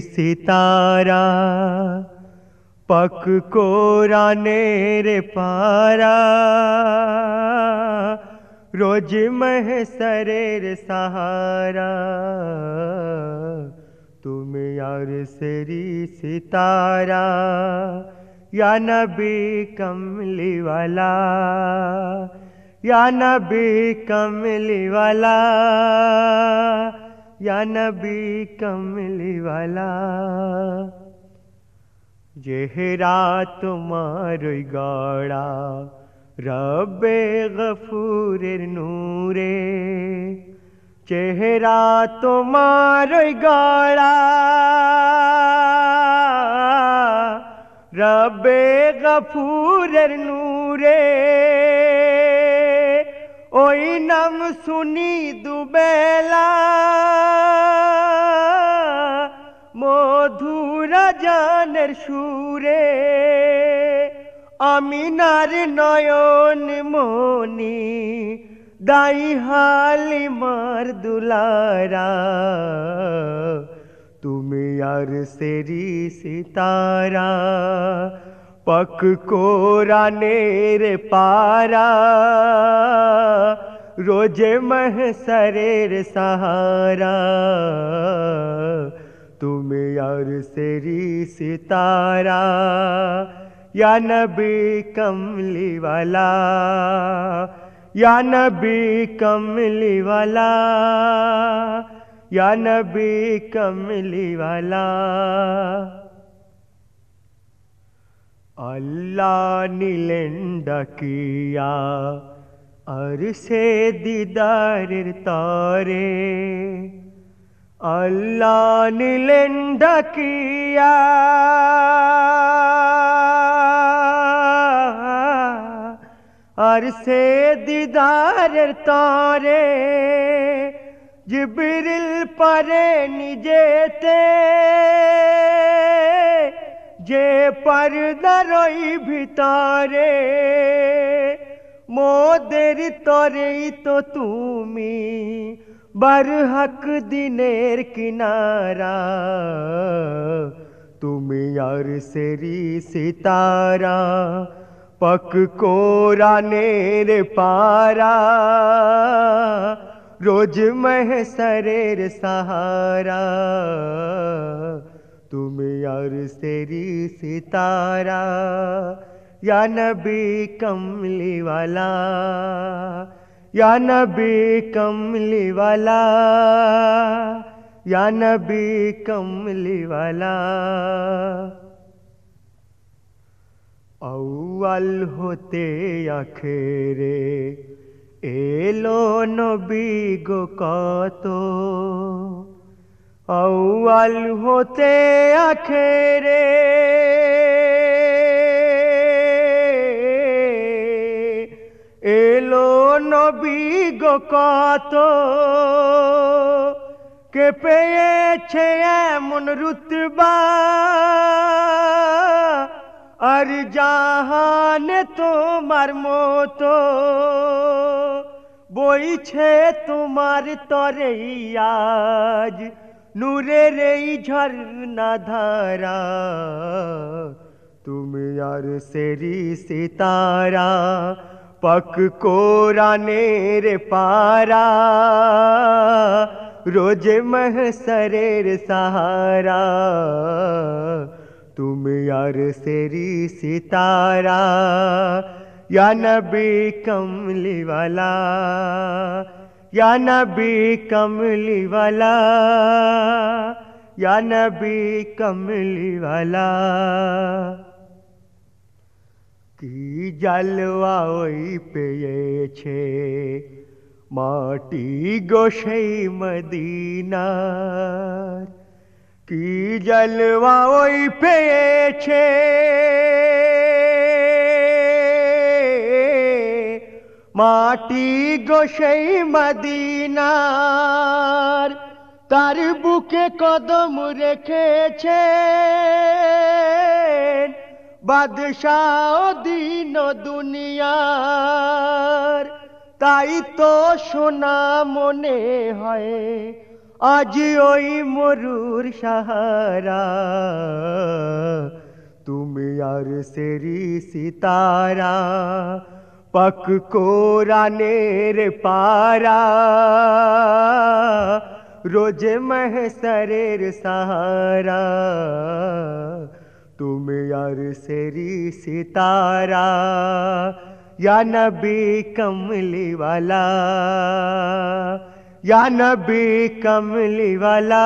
सितारा पक को रे पारा रोज मह सरेर सहारा तुम यार सेरी सितारा या नबी कमली वाला या नबी कमली वाला या नबी कमली वाला जेहरा तुमार गाड़ा रबे गफूर नूरे। चेहरा तुमार गाड़ा रबे गफूर नूरे। ओई नम सुनी दुबेला জানের সুরে, আমিনার নয়ন মনি, দাই হালি মার দুলারা। তুমি আর সেরি সিতারা, পক কোরানের পারা। রোজে মহসরের সাহারা ुमेर सी सारा यानम् वाला यान कम् वाला यान कमलिवाला अल्ला नीलकिया अर से दीदार तारे আল্লাহ নিলেন ডাকিয়া। আর সে দিদারের তরে জিবিরিল পারে নিজেতে। যে পর্দার ওই ভিতরে মোদের তরেই তো তুমি। বরহক দিনের কিনারা তুমি আর সেরি সিতারা पक कोरानेर पारा रोज मह सरेर सहारा तुम यार सेरी सितारा या नबी कमली वाला या नबी कमली वाला या नबी कमली वाला আউয়াল হতে আখেরে এলো নবী গো কত আউয়াল হতে আখেরে নবী গো কত? কে পেয়েছে এমন রুতবা? আর জাহান তোমার মতো বইছে তোমার তরে আজ। নূরের এই ঝর্ণা ধারা, তুমি আর সেরি সিতারা। पक पक् कोरानेर पारा रोज मह सरेर सहारा। तुम यार सेरी सितारा या नबी कमली वाला या नबी कमली वाला या नबी कमली वाला। কি জালওয়া ওই পেয়েছে? মাটি গোসাই মদিনার। কি জলওয়া ওই পেয়েছে? মাটি গোসাই মদিনার। তার বুকে কদম রেখেছে। বাদশাহ দিন দুনিয়ার। তাই তো সোনা মনে হয়, আজ ওই মরুর সাহারা। তুমি আর সেরি সিতারা, পক কোরানের পারা। রোজ মহসরের সাহারা। तुम यार सेरी सितारा, या नबी कमली वाला, या नबी कमली वाला,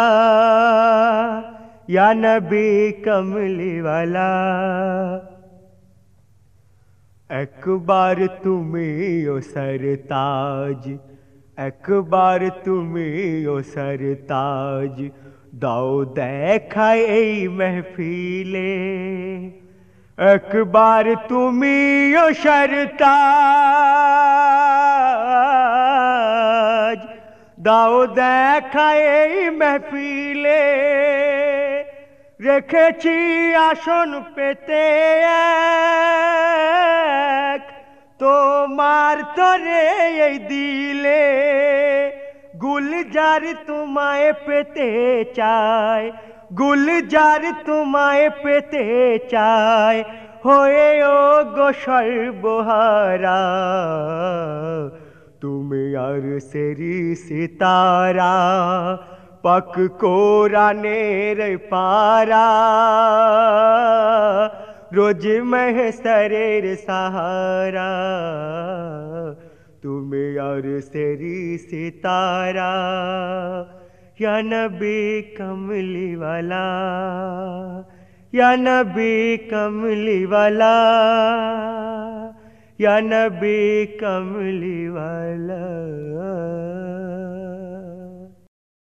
या नबी कमली वाला। एक बार तुम्हें ओ सरताज एक बार तुम्हें ओ सरताज দাও দেখায় এই মেহফিলে। একবার তুমি ও সরতাজ। দাও দেখায় এই মেহফিলে। রেখেছি আসন পেতে তোমার তরে এই দিলে। গুলজার তোমায় পেতে চায়, গুলজার তোমায় পেতে চায়, হয়ে ও গো সর্বহারা। তুমি আর সেরি সিতারা, পক কোরানের পারা। রোজ মহসরের সাহারা। ु अरे शी सारा यानी कम्लिवाला यानी कम्मलिवाला यी कम्मलीवाला